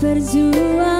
berjuang